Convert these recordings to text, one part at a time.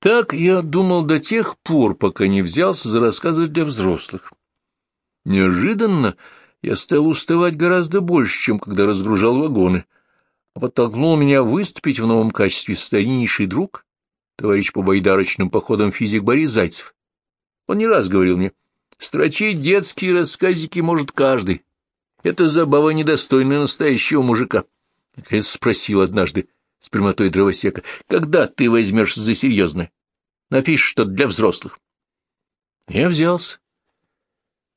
Так я думал до тех пор, пока не взялся за рассказы для взрослых. Неожиданно я стал уставать гораздо больше, чем когда разгружал вагоны, а подтолкнул меня выступить в новом качестве стариннейший друг, товарищ по байдарочным походам физик Борис Зайцев. Он не раз говорил мне, строчить детские рассказики может каждый. Это забава недостойная настоящего мужика. Наконец спросил однажды с прямотой дровосека, когда ты возьмешь за серьезное? Напишешь что-то для взрослых. Я взялся.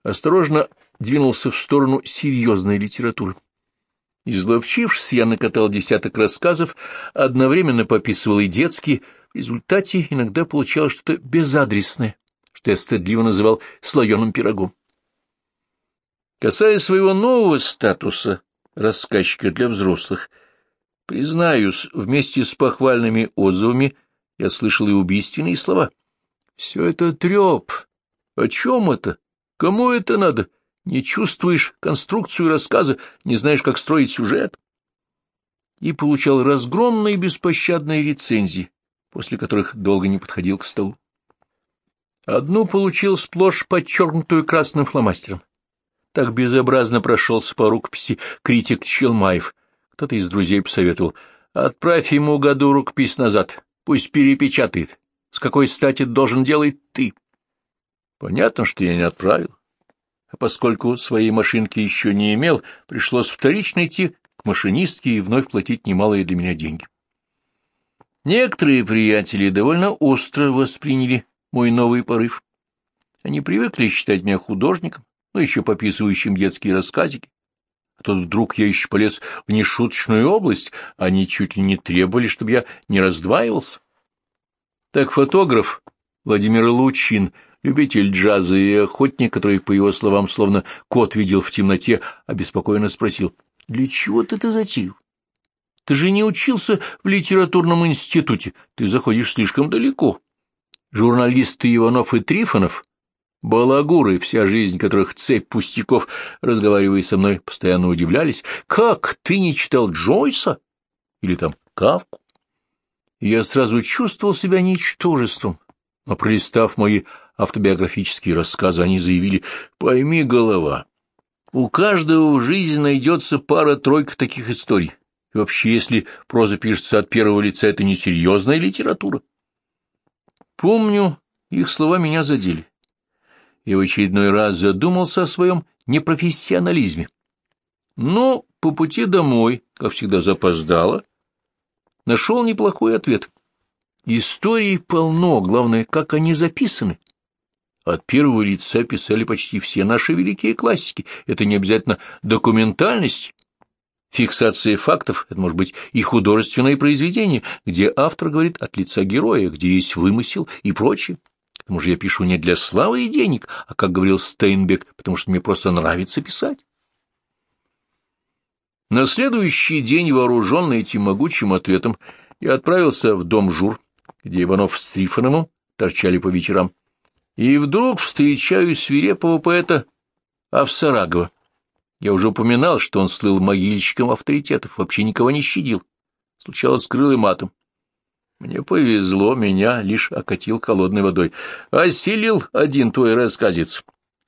Осторожно двинулся в сторону серьезной литературы. Изловчившись, я накатал десяток рассказов, одновременно пописывал и детские, в результате иногда получалось что-то безадресное, что я стыдливо называл слоеным пирогом. Касаясь своего нового статуса рассказчика для взрослых, признаюсь, вместе с похвальными отзывами я слышал и убийственные слова. Все это треп. О чем это? Кому это надо? — не чувствуешь конструкцию рассказа, не знаешь, как строить сюжет. И получал разгромные беспощадные рецензии, после которых долго не подходил к столу. Одну получил сплошь подчеркнутую красным фломастером. Так безобразно прошелся по рукописи критик Челмаев. Кто-то из друзей посоветовал. Отправь ему году рукопись назад, пусть перепечатает. С какой стати должен делать ты? Понятно, что я не отправил а поскольку своей машинки еще не имел, пришлось вторично идти к машинистке и вновь платить немалые для меня деньги. Некоторые приятели довольно остро восприняли мой новый порыв. Они привыкли считать меня художником, но еще пописывающим детские рассказики. А тут вдруг я еще полез в нешуточную область, они чуть ли не требовали, чтобы я не раздваивался. Так фотограф Владимир Лучин — Любитель джаза и охотник, который, по его словам, словно кот видел в темноте, обеспокоенно спросил, «Для чего ты это затеял? Ты же не учился в литературном институте, ты заходишь слишком далеко. Журналисты Иванов и Трифонов, балагуры, вся жизнь которых цепь пустяков, разговаривая со мной, постоянно удивлялись, «Как, ты не читал Джойса? Или там Кавку?» Я сразу чувствовал себя ничтожеством, но, пролистав мои автобиографические рассказы, они заявили «Пойми, голова, у каждого в жизни найдется пара-тройка таких историй. И вообще, если проза пишется от первого лица, это не серьезная литература». Помню, их слова меня задели. И в очередной раз задумался о своем непрофессионализме. Но по пути домой, как всегда запоздало, нашел неплохой ответ. Историй полно, главное, как они записаны. От первого лица писали почти все наши великие классики. Это не обязательно документальность. Фиксация фактов — это может быть и художественное произведение, где автор говорит от лица героя, где есть вымысел и прочее. Тому же я пишу не для славы и денег, а, как говорил Стейнбек, потому что мне просто нравится писать. На следующий день, вооруженный этим могучим ответом, я отправился в дом Жур, где Иванов с Трифоновым торчали по вечерам. И вдруг встречаю свирепого поэта Авсарагова. Я уже упоминал, что он слыл могильщиком авторитетов, вообще никого не щадил. Случалось, скрыл и матом. Мне повезло, меня лишь окатил холодной водой. Осилил один твой рассказец.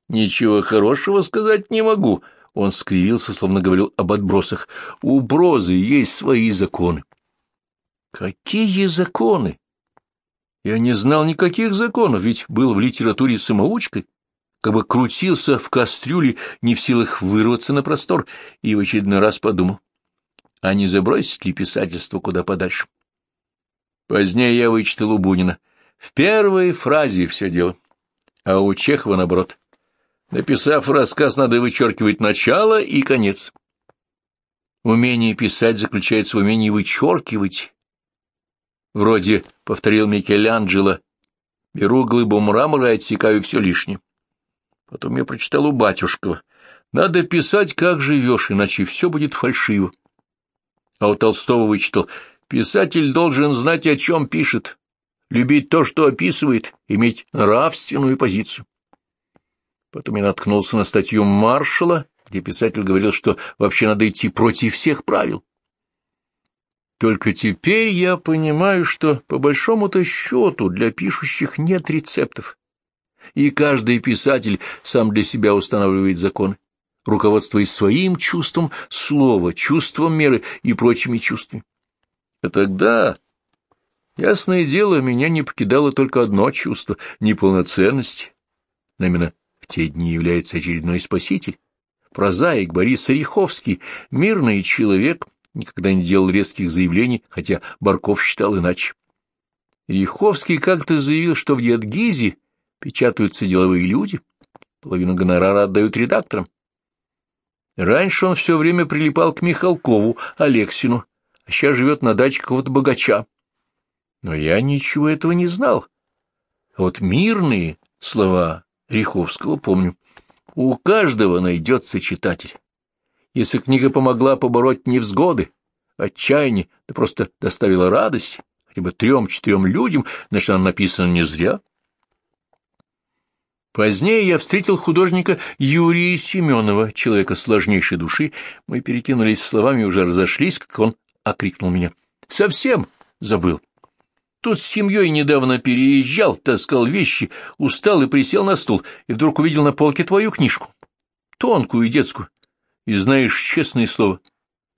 Ничего хорошего сказать не могу. Он скривился, словно говорил об отбросах. У брозы есть свои законы. Какие законы? Я не знал никаких законов, ведь был в литературе самоучкой, как бы крутился в кастрюле, не в силах вырваться на простор, и в очередной раз подумал, а не забросить ли писательство куда подальше. Позднее я вычитал у Бунина. В первой фразе все дело, а у Чехова наоборот. Написав рассказ, надо вычеркивать начало и конец. Умение писать заключается в умении вычеркивать, Вроде повторил Микеланджело. Беру глыбу мрамора и отсекаю все лишнее. Потом я прочитал у батюшкова. Надо писать, как живешь, иначе все будет фальшиво. А у Толстого вычитал. Писатель должен знать, о чем пишет, любить то, что описывает, иметь нравственную позицию. Потом я наткнулся на статью Маршала, где писатель говорил, что вообще надо идти против всех правил. Только теперь я понимаю, что по большому-то счету для пишущих нет рецептов, и каждый писатель сам для себя устанавливает законы, руководствуясь своим чувством слова, чувством меры и прочими чувствами. А тогда, ясное дело, меня не покидало только одно чувство — неполноценности. Но именно в те дни является очередной спаситель, прозаик Борис Ореховский, мирный человек, никогда не делал резких заявлений, хотя Барков считал иначе. Риховский как-то заявил, что в Ядгизе печатаются деловые люди, половину гонорара отдают редакторам. Раньше он все время прилипал к Михалкову, Алексину, а сейчас живет на даче какого-то богача. Но я ничего этого не знал. вот мирные слова Риховского помню. У каждого найдется читатель. Если книга помогла побороть невзгоды, отчаяние, да просто доставила радость хотя бы трем-четырем людям, значит, она написана не зря. Позднее я встретил художника Юрия Семенова, человека сложнейшей души. Мы перекинулись словами и уже разошлись, как он окрикнул меня. «Совсем забыл. Тут с семьей недавно переезжал, таскал вещи, устал и присел на стул, и вдруг увидел на полке твою книжку. Тонкую и детскую. И знаешь, честное слово,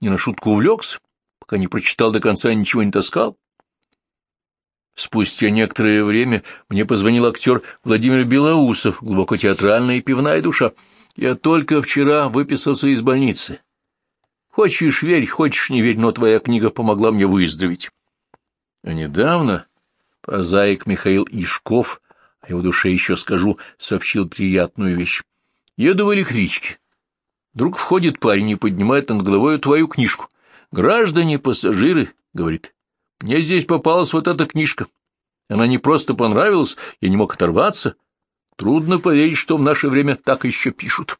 не на шутку увлекся, пока не прочитал до конца и ничего не таскал. Спустя некоторое время мне позвонил актер Владимир Белоусов, глубоко театральная и пивная душа. Я только вчера выписался из больницы. Хочешь — верь, хочешь — не верь, но твоя книга помогла мне выздороветь. А недавно прозаик Михаил Ишков, о его душе еще скажу, сообщил приятную вещь. Еду в электричке. Вдруг входит парень и поднимает над головой твою книжку. «Граждане, пассажиры», — говорит, — «мне здесь попалась вот эта книжка. Она не просто понравилась, я не мог оторваться. Трудно поверить, что в наше время так еще пишут».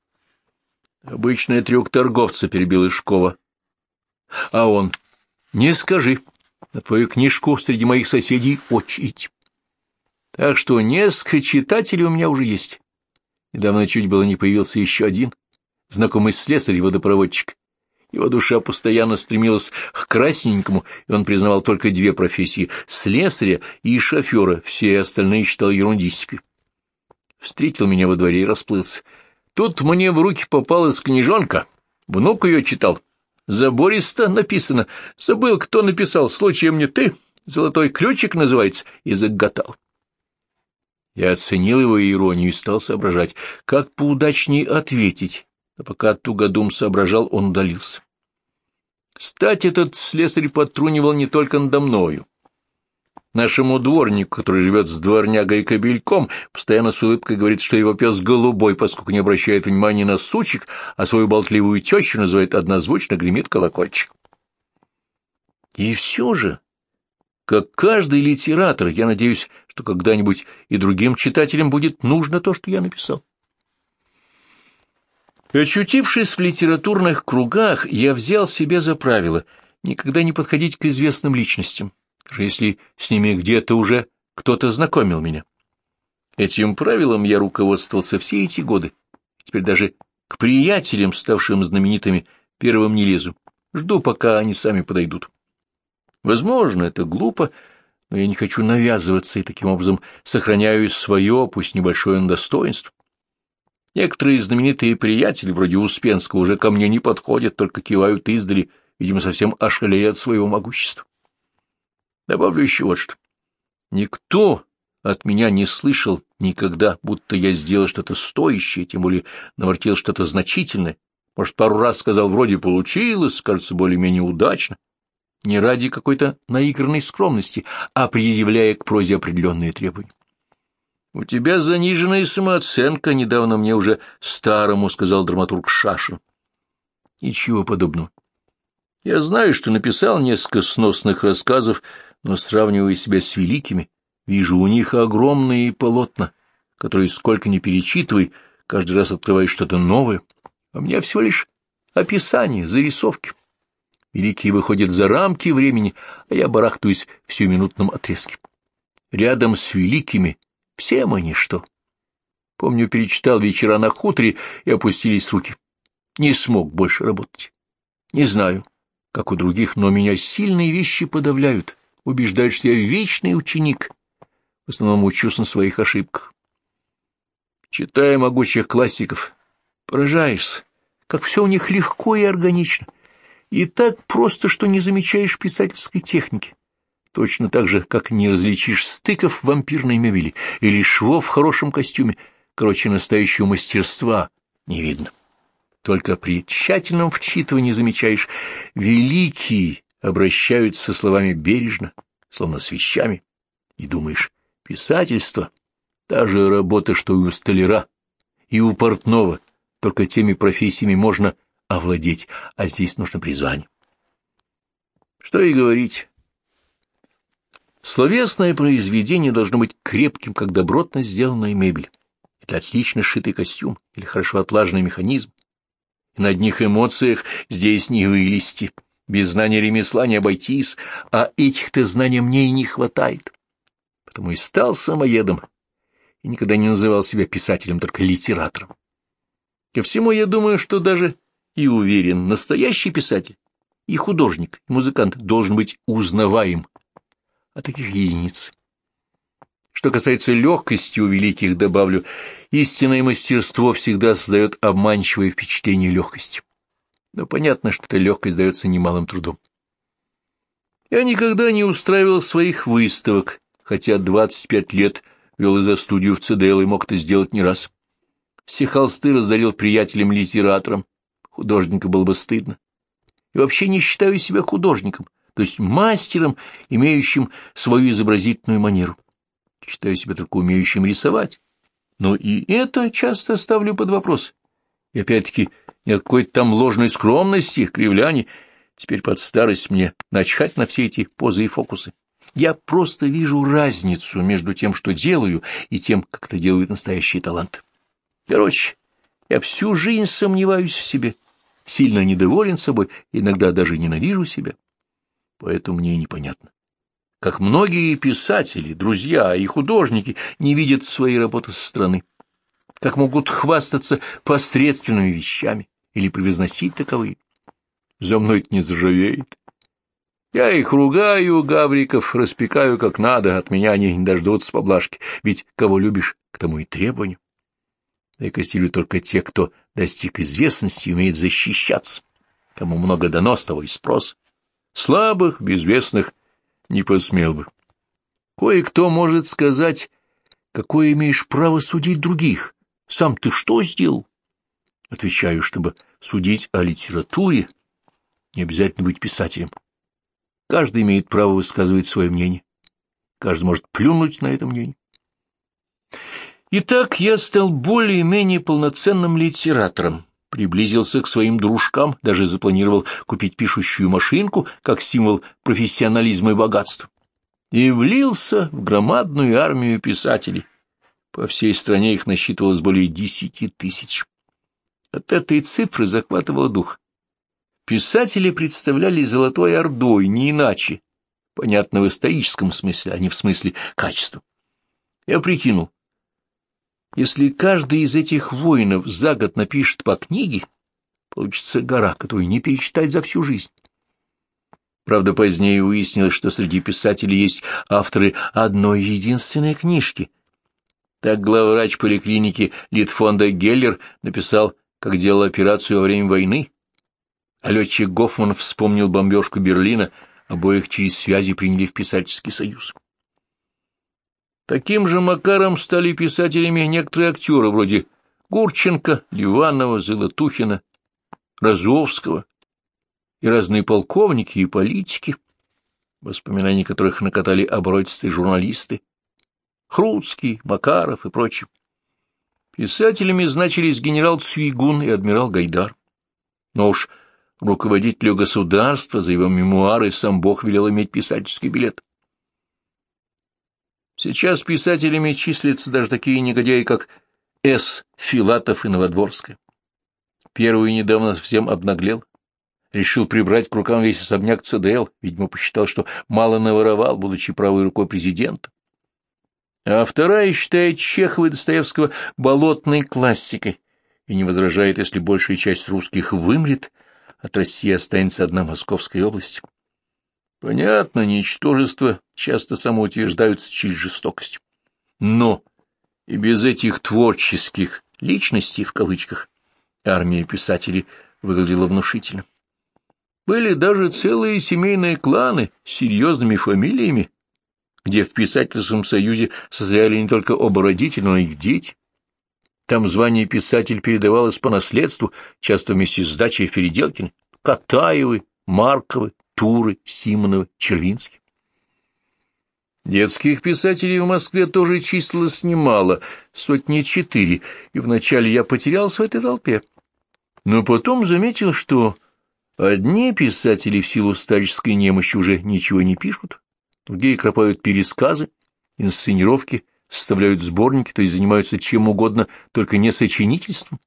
Обычный трюк торговца перебил Ишкова. А он, «Не скажи, на твою книжку среди моих соседей очередь». Так что несколько читателей у меня уже есть. Недавно чуть было не появился еще один — знакомый слесарь-водопроводчик. Его душа постоянно стремилась к красненькому, и он признавал только две профессии — слесаря и шофера, все остальные считал ерундистикой. Встретил меня во дворе и расплылся. Тут мне в руки попалась книжонка, внук ее читал. Забористо написано. Забыл, кто написал, случаем не ты. Золотой ключик называется, и заготал. Я оценил его иронию и стал соображать, как поудачнее ответить а пока Тугодум соображал, он удалился. Кстати, этот слесарь подтрунивал не только надо мною. Нашему дворнику, который живет с дворнягой и кобельком, постоянно с улыбкой говорит, что его пес голубой, поскольку не обращает внимания на сучек, а свою болтливую тещу называет однозвучно гремит колокольчик. И все же, как каждый литератор, я надеюсь, что когда-нибудь и другим читателям будет нужно то, что я написал. Очутившись в литературных кругах, я взял себе за правило никогда не подходить к известным личностям, даже если с ними где-то уже кто-то знакомил меня. Этим правилом я руководствовался все эти годы. Теперь даже к приятелям, ставшим знаменитыми, первым не лезу. Жду, пока они сами подойдут. Возможно, это глупо, но я не хочу навязываться и таким образом сохраняю свое, пусть небольшое достоинство. Некоторые знаменитые приятели, вроде Успенского, уже ко мне не подходят, только кивают издали, видимо, совсем ошалели от своего могущества. Добавлю еще вот что. Никто от меня не слышал никогда, будто я сделал что-то стоящее, тем более навортил что-то значительное. Может, пару раз сказал, вроде получилось, кажется, более-менее удачно. Не ради какой-то наигранной скромности, а предъявляя к прозе определенные требования. У тебя заниженная самооценка, недавно мне уже старому сказал драматург Шашин. Ничего подобного. Я знаю, что написал несколько сносных рассказов, но, сравнивая себя с великими, вижу у них огромные полотна, которые сколько ни перечитывай, каждый раз открываешь что-то новое. А у меня всего лишь описание, зарисовки. Великие выходят за рамки времени, а я барахтаюсь в сиюминутном отрезке. Рядом с великими все мы ничто. Помню, перечитал вечера на хуторе и опустились руки. Не смог больше работать. Не знаю, как у других, но меня сильные вещи подавляют, убеждают, что я вечный ученик. В основном учусь на своих ошибках. Читая могучих классиков, поражаешься, как все у них легко и органично, и так просто, что не замечаешь писательской техники. Точно так же, как не различишь стыков в вампирной мебели или швов в хорошем костюме. Короче, настоящего мастерства не видно. Только при тщательном вчитывании замечаешь, великие обращаются со словами бережно, словно с вещами, и думаешь, писательство — та же работа, что и у столяра, и у портного, только теми профессиями можно овладеть, а здесь нужно призвание. Что и говорить, Словесное произведение должно быть крепким, как добротно сделанная мебель. Это отлично сшитый костюм или хорошо отлаженный механизм. И на одних эмоциях здесь не вылезти. Без знания ремесла не обойтись, а этих-то знаний мне и не хватает. Потому и стал самоедом, и никогда не называл себя писателем, только литератором. Ко всему я думаю, что даже и уверен, настоящий писатель, и художник, и музыкант должен быть узнаваем, а таких единиц. Что касается легкости у великих, добавлю, истинное мастерство всегда создает обманчивое впечатление легкости. Но понятно, что эта легкость дается немалым трудом. Я никогда не устраивал своих выставок, хотя 25 лет вел из-за студию в ЦДЛ и мог это сделать не раз. Все холсты раздарил приятелям-литераторам. Художника было бы стыдно. И вообще не считаю себя художником то есть мастером, имеющим свою изобразительную манеру. Считаю себя только умеющим рисовать. Но и это часто ставлю под вопрос. И опять-таки нет какой-то там ложной скромности, кривляний. Теперь под старость мне начать на все эти позы и фокусы. Я просто вижу разницу между тем, что делаю, и тем, как это делают настоящие таланты. Короче, я всю жизнь сомневаюсь в себе, сильно недоволен собой, иногда даже ненавижу себя поэтому мне непонятно. Как многие писатели, друзья и художники не видят своей работы со стороны, как могут хвастаться посредственными вещами или превозносить таковые. За мной не заржавеет. Я их ругаю, гавриков, распекаю как надо, от меня они не дождутся поблажки, ведь кого любишь, к тому и требованию. Я костилю только те, кто достиг известности и умеет защищаться, кому много дано, с того и спрос. Слабых, безвестных не посмел бы. Кое-кто может сказать, какое имеешь право судить других. Сам ты что сделал? Отвечаю, чтобы судить о литературе, не обязательно быть писателем. Каждый имеет право высказывать свое мнение. Каждый может плюнуть на это мнение. Итак, я стал более-менее полноценным литератором, приблизился к своим дружкам, даже запланировал купить пишущую машинку как символ профессионализма и богатства. И влился в громадную армию писателей. По всей стране их насчитывалось более десяти тысяч. От этой цифры захватывало дух. Писатели представляли золотой ордой, не иначе, понятно в историческом смысле, а не в смысле качества. Я прикинул, если каждый из этих воинов за год напишет по книге, получится гора, которую не перечитать за всю жизнь. Правда, позднее выяснилось, что среди писателей есть авторы одной единственной книжки. Так главврач поликлиники Литфонда Геллер написал, как делал операцию во время войны, а летчик Гофман вспомнил бомбежку Берлина, обоих через связи приняли в писательский союз. Таким же макаром стали писателями некоторые актеры, вроде Гурченко, Ливанова, Золотухина, Розовского и разные полковники и политики, воспоминания которых накатали оборотистые журналисты, Хруцкий, Макаров и прочие. Писателями значились генерал Цвигун и адмирал Гайдар. Но уж руководителю государства за его мемуары сам Бог велел иметь писательский билет. Сейчас писателями числятся даже такие негодяи, как С. Филатов и Новодворская. Первый недавно совсем обнаглел, решил прибрать к рукам весь особняк ЦДЛ, видимо, посчитал, что мало наворовал, будучи правой рукой президента. А вторая считает Чехова и Достоевского болотной классикой и не возражает, если большая часть русских вымрет, от России останется одна Московская область. Понятно, ничтожество часто самоутверждаются через жестокость. Но и без этих творческих «личностей» в кавычках армия писателей выглядела внушительно. Были даже целые семейные кланы с серьезными фамилиями, где в писательском союзе состояли не только оба родителя, но и их дети. Там звание писатель передавалось по наследству, часто вместе с дачей в Переделкино. Катаевы, Марковы, Туры, Симоновы, Червинский. Детских писателей в Москве тоже числилось немало, сотни четыре, и вначале я потерялся в этой толпе. Но потом заметил, что одни писатели в силу старческой немощи уже ничего не пишут, другие кропают пересказы, инсценировки, составляют сборники, то есть занимаются чем угодно, только не сочинительством.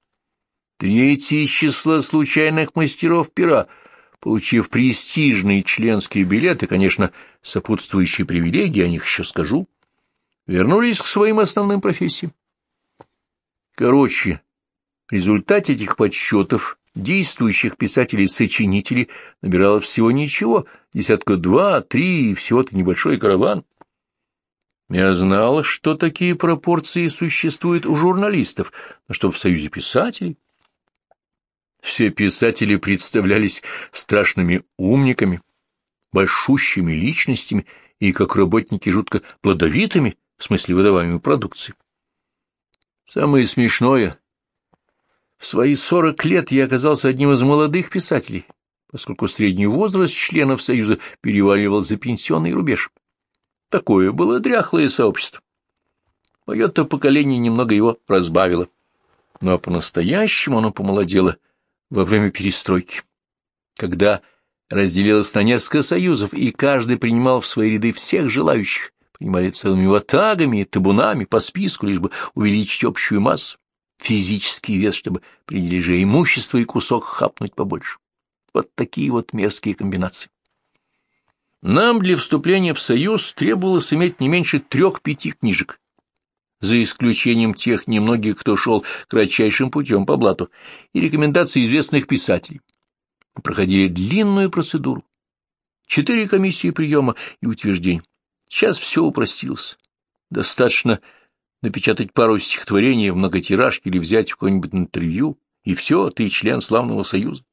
Третье из числа случайных мастеров пера — получив престижные членские билеты, конечно, сопутствующие привилегии, о них еще скажу, вернулись к своим основным профессиям. Короче, в результате этих подсчетов действующих писателей-сочинителей набирало всего ничего, десятка два, три, всего-то небольшой караван. Я знал, что такие пропорции существуют у журналистов, но что в Союзе писателей все писатели представлялись страшными умниками, большущими личностями и, как работники, жутко плодовитыми, в смысле выдаваемой продукции. Самое смешное, в свои сорок лет я оказался одним из молодых писателей, поскольку средний возраст членов Союза переваливал за пенсионный рубеж. Такое было дряхлое сообщество. Мое-то поколение немного его разбавило, но по-настоящему оно помолодело — во время перестройки, когда разделилось на несколько союзов, и каждый принимал в свои ряды всех желающих, принимали целыми ватагами и табунами по списку, лишь бы увеличить общую массу, физический вес, чтобы приняли же имущество и кусок хапнуть побольше. Вот такие вот мерзкие комбинации. Нам для вступления в союз требовалось иметь не меньше трех-пяти книжек, за исключением тех немногих, кто шел кратчайшим путем по блату, и рекомендаций известных писателей. Мы проходили длинную процедуру. Четыре комиссии приема и утверждений. Сейчас все упростилось. Достаточно напечатать пару стихотворений в многотиражке или взять какое-нибудь интервью, и все, ты член славного союза.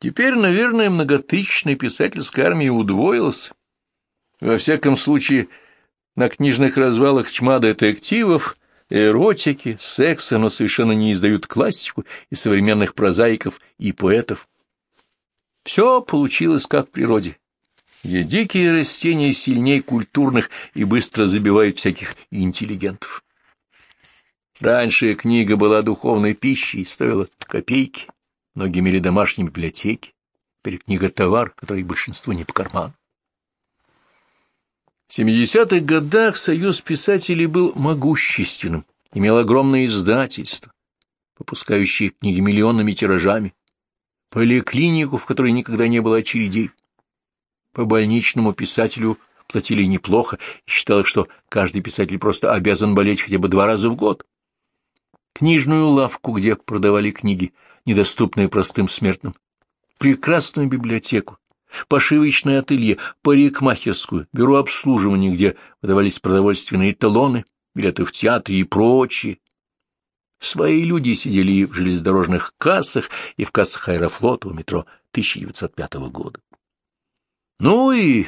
Теперь, наверное, многотысячная писательская армия удвоилась. Во всяком случае, на книжных развалах чма детективов, эротики, секса, но совершенно не издают классику и современных прозаиков и поэтов. Все получилось как в природе, где дикие растения сильнее культурных и быстро забивают всяких интеллигентов. Раньше книга была духовной пищей, стоила копейки, многие имели домашние библиотеки, теперь книга — товар, который большинству не по карману. В 70-х годах Союз писателей был могущественным, имел огромное издательство, выпускающее книги миллионными тиражами, поликлинику, в которой никогда не было очередей. По больничному писателю платили неплохо, и считалось, что каждый писатель просто обязан болеть хотя бы два раза в год. Книжную лавку, где продавали книги, недоступные простым смертным, прекрасную библиотеку, пошивочное ателье, парикмахерскую, бюро обслуживания, где выдавались продовольственные талоны, билеты в театре и прочее. Свои люди сидели и в железнодорожных кассах, и в кассах аэрофлота у метро 1905 года. Ну и,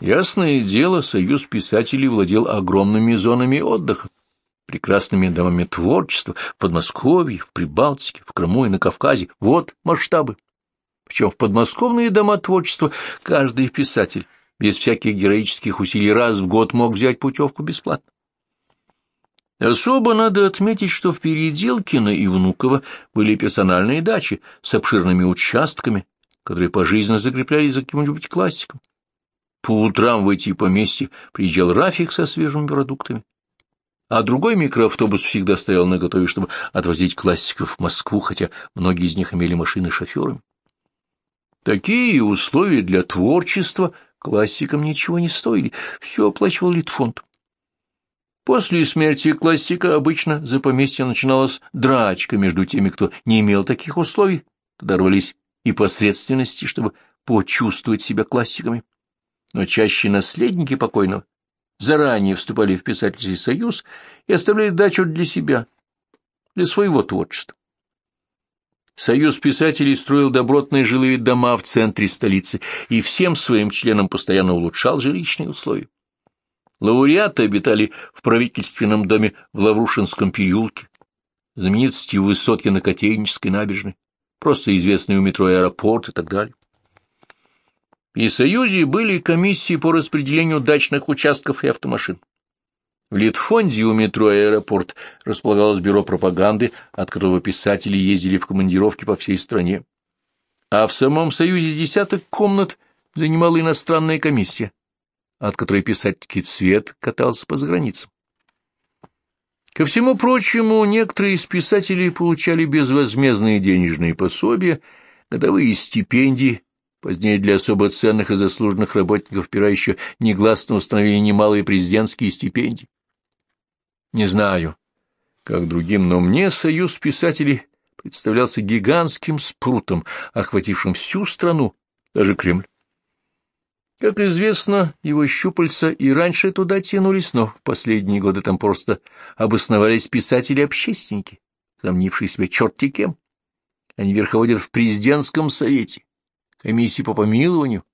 ясное дело, союз писателей владел огромными зонами отдыха, прекрасными домами творчества в Подмосковье, в Прибалтике, в Крыму и на Кавказе. Вот масштабы. Причем в подмосковные дома творчества каждый писатель без всяких героических усилий раз в год мог взять путевку бесплатно. Особо надо отметить, что в Переделкино и Внуково были персональные дачи с обширными участками, которые пожизненно закреплялись за каким-нибудь классиком. По утрам в эти поместья приезжал Рафик со свежими продуктами, а другой микроавтобус всегда стоял наготове, чтобы отвозить классиков в Москву, хотя многие из них имели машины шоферами. Такие условия для творчества классикам ничего не стоили, все оплачивал Литфонд. После смерти классика обычно за поместье начиналась драчка между теми, кто не имел таких условий, Туда рвались и посредственности, чтобы почувствовать себя классиками. Но чаще наследники покойного заранее вступали в писательский союз и оставляли дачу для себя, для своего творчества. Союз писателей строил добротные жилые дома в центре столицы и всем своим членам постоянно улучшал жилищные условия. Лауреаты обитали в правительственном доме в Лаврушинском переулке, знаменитости в высотке на Котельнической набережной, просто известные у метро аэропорт и так далее. И в Союзе были комиссии по распределению дачных участков и автомашин. В Литфонде у метро «Аэропорт» располагалось бюро пропаганды, от которого писатели ездили в командировки по всей стране. А в самом Союзе десяток комнат занимала иностранная комиссия, от которой писательский цвет катался по заграницам. Ко всему прочему, некоторые из писателей получали безвозмездные денежные пособия, годовые стипендии, позднее для особо ценных и заслуженных работников пера еще негласно установили немалые президентские стипендии. Не знаю, как другим, но мне союз писателей представлялся гигантским спрутом, охватившим всю страну, даже Кремль. Как известно, его щупальца и раньше туда тянулись, но в последние годы там просто обосновались писатели-общественники, замнившие себя черти кем. Они верховодят в президентском совете, комиссии по помилованию,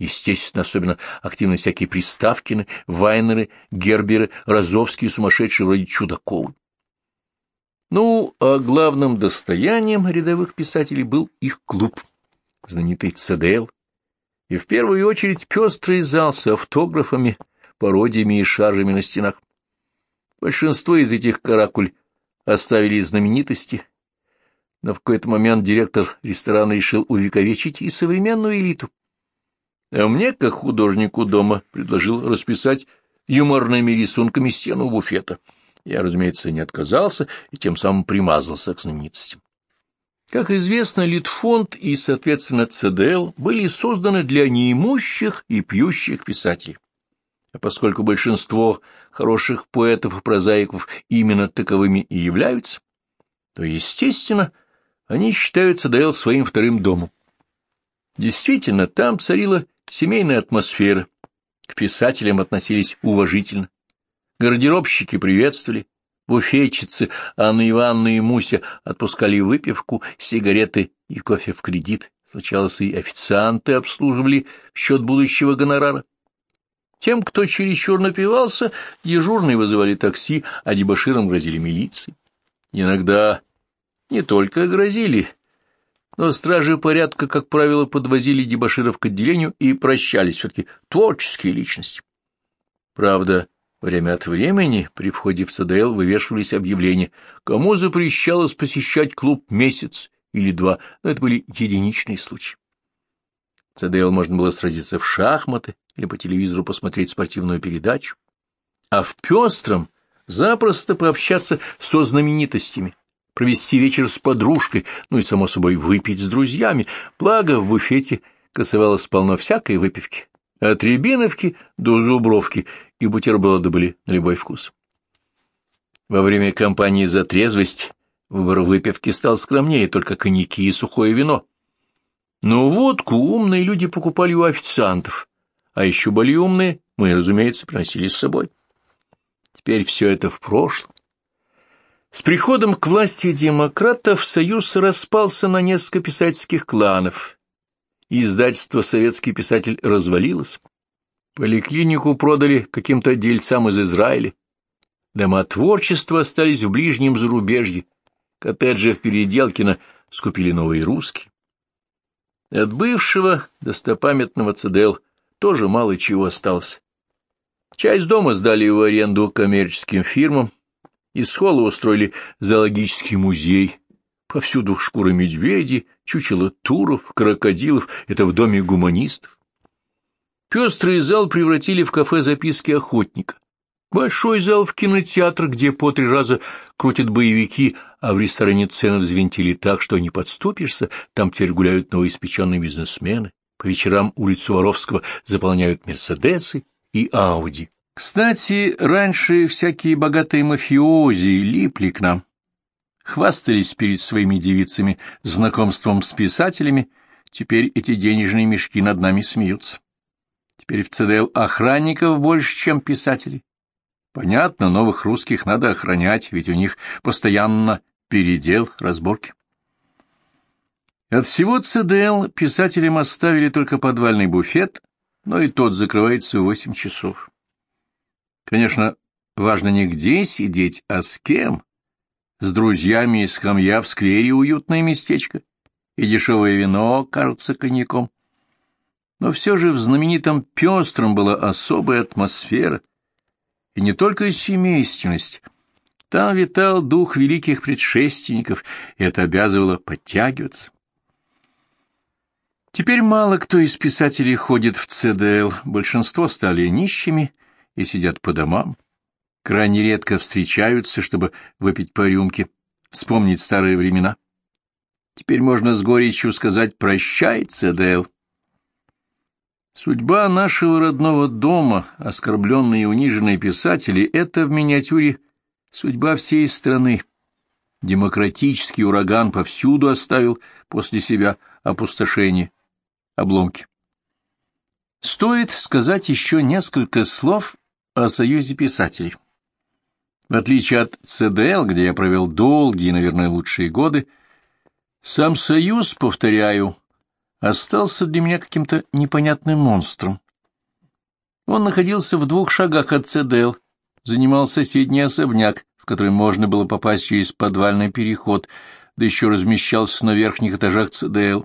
Естественно, особенно активны всякие Приставкины, Вайнеры, Герберы, Розовские, сумасшедшие вроде Чудаковы. Ну, а главным достоянием рядовых писателей был их клуб, знаменитый ЦДЛ, и в первую очередь пестрый зал с автографами, пародиями и шаржами на стенах. Большинство из этих каракуль оставили знаменитости, но в какой-то момент директор ресторана решил увековечить и современную элиту. А мне, как художнику дома, предложил расписать юморными рисунками стену буфета. Я, разумеется, не отказался и тем самым примазался к знаменитостям. Как известно, Литфонд и, соответственно, ЦДЛ были созданы для неимущих и пьющих писателей. А поскольку большинство хороших поэтов и прозаиков именно таковыми и являются, то, естественно, они считают ЦДЛ своим вторым домом. Действительно, там царила семейная атмосфера, к писателям относились уважительно. Гардеробщики приветствовали, буфетчицы Анна Ивановна и Муся отпускали выпивку, сигареты и кофе в кредит. Случалось, и официанты обслуживали в счет будущего гонорара. Тем, кто чересчур напивался, дежурные вызывали такси, а дебоширам грозили милиции. Иногда не только грозили, но стражи порядка, как правило, подвозили дебоширов к отделению и прощались все-таки творческие личности. Правда, время от времени при входе в ЦДЛ вывешивались объявления, кому запрещалось посещать клуб месяц или два, но это были единичные случаи. В ЦДЛ можно было сразиться в шахматы или по телевизору посмотреть спортивную передачу, а в пестром запросто пообщаться со знаменитостями, провести вечер с подружкой, ну и, само собой, выпить с друзьями, благо в буфете красовалось полно всякой выпивки, от рябиновки до зубровки, и бутерброды были на любой вкус. Во время кампании «За трезвость» выбор выпивки стал скромнее, только коньяки и сухое вино. Но водку умные люди покупали у официантов, а еще более умные мы, разумеется, приносили с собой. Теперь все это в прошлом. С приходом к власти демократов союз распался на несколько писательских кланов. Издательство «Советский писатель» развалилось. Поликлинику продали каким-то дельцам из Израиля. Дома творчества остались в ближнем зарубежье. Коттеджи в Переделкино скупили новые русские. От бывшего достопамятного ЦДЛ тоже мало чего осталось. Часть дома сдали в аренду коммерческим фирмам, из холла устроили зоологический музей. Повсюду шкуры медведей, чучело туров, крокодилов. Это в доме гуманистов. Пестрый зал превратили в кафе записки охотника. Большой зал в кинотеатр, где по три раза крутят боевики, а в ресторане цены взвинтили так, что не подступишься, там теперь гуляют новоиспеченные бизнесмены. По вечерам улицу Воровского заполняют Мерседесы и Ауди. Кстати, раньше всякие богатые мафиози липли к нам. хвастались перед своими девицами знакомством с писателями, теперь эти денежные мешки над нами смеются. Теперь в ЦДЛ охранников больше, чем писателей. Понятно, новых русских надо охранять, ведь у них постоянно передел, разборки. От всего ЦДЛ писателям оставили только подвальный буфет, но и тот закрывается в восемь часов. Конечно, важно не где сидеть, а с кем. С друзьями из хамья в сквере уютное местечко, и дешевое вино кажется коньяком. Но все же в знаменитом пестром была особая атмосфера, и не только семейственность. Там витал дух великих предшественников, и это обязывало подтягиваться. Теперь мало кто из писателей ходит в ЦДЛ, большинство стали нищими и сидят по домам. Крайне редко встречаются, чтобы выпить по рюмке, вспомнить старые времена. Теперь можно с горечью сказать «прощай, ЦДЛ». Судьба нашего родного дома, оскорбленные и униженные писатели, — это в миниатюре судьба всей страны. Демократический ураган повсюду оставил после себя опустошение обломки. Стоит сказать еще несколько слов о Союзе писателей. В отличие от ЦДЛ, где я провел долгие, наверное, лучшие годы, сам Союз, повторяю, остался для меня каким-то непонятным монстром. Он находился в двух шагах от ЦДЛ, занимал соседний особняк, в который можно было попасть через подвальный переход, да еще размещался на верхних этажах ЦДЛ.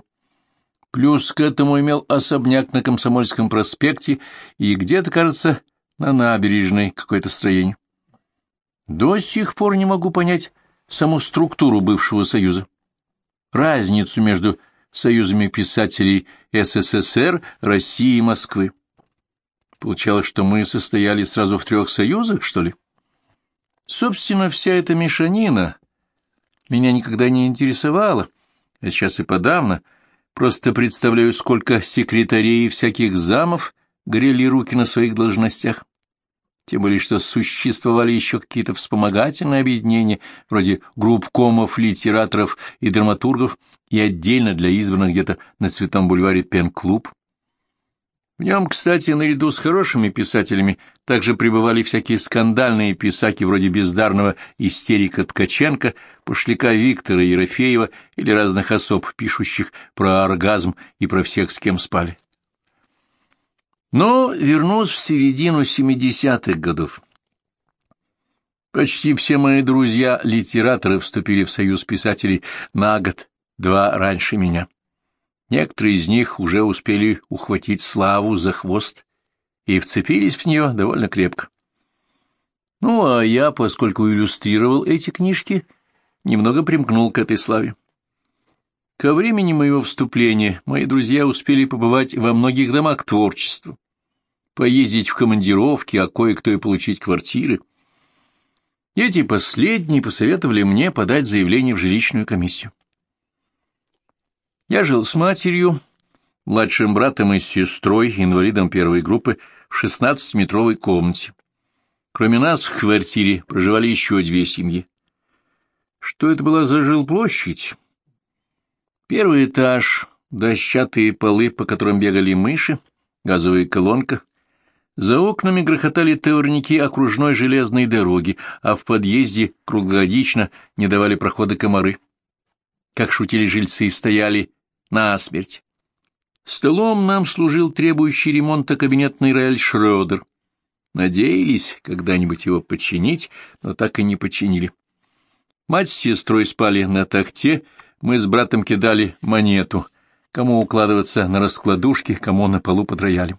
Плюс к этому имел особняк на Комсомольском проспекте и где-то, кажется, на набережной какое-то строение. До сих пор не могу понять саму структуру бывшего Союза. Разницу между союзами писателей СССР, России и Москвы. Получалось, что мы состояли сразу в трех союзах, что ли? Собственно, вся эта мешанина меня никогда не интересовала, а сейчас и подавно — Просто представляю, сколько секретарей и всяких замов грели руки на своих должностях. Тем более, что существовали еще какие-то вспомогательные объединения, вроде групп комов, литераторов и драматургов, и отдельно для избранных где-то на Цветном бульваре пен-клуб. В нем, кстати, наряду с хорошими писателями также пребывали всякие скандальные писаки вроде бездарного истерика Ткаченко, пошляка Виктора Ерофеева или разных особ, пишущих про оргазм и про всех, с кем спали. Но вернусь в середину 70-х годов. Почти все мои друзья-литераторы вступили в союз писателей на год, два раньше меня. Некоторые из них уже успели ухватить славу за хвост и вцепились в нее довольно крепко. Ну, а я, поскольку иллюстрировал эти книжки, немного примкнул к этой славе. Ко времени моего вступления мои друзья успели побывать во многих домах творчества, поездить в командировки, а кое-кто и получить квартиры. Эти последние посоветовали мне подать заявление в жилищную комиссию. Я жил с матерью, младшим братом и сестрой, инвалидом первой группы, в шестнадцатиметровой комнате. Кроме нас в квартире проживали еще две семьи. Что это была за жилплощадь? Первый этаж, дощатые полы, по которым бегали мыши, газовая колонка. За окнами грохотали товарники окружной железной дороги, а в подъезде круглогодично не давали прохода комары. Как шутили жильцы, стояли насмерть. Столом нам служил требующий ремонта кабинетный рояль Шрёдер. Надеялись когда-нибудь его починить, но так и не починили. Мать с сестрой спали на такте, мы с братом кидали монету, кому укладываться на раскладушке, кому на полу под роялем.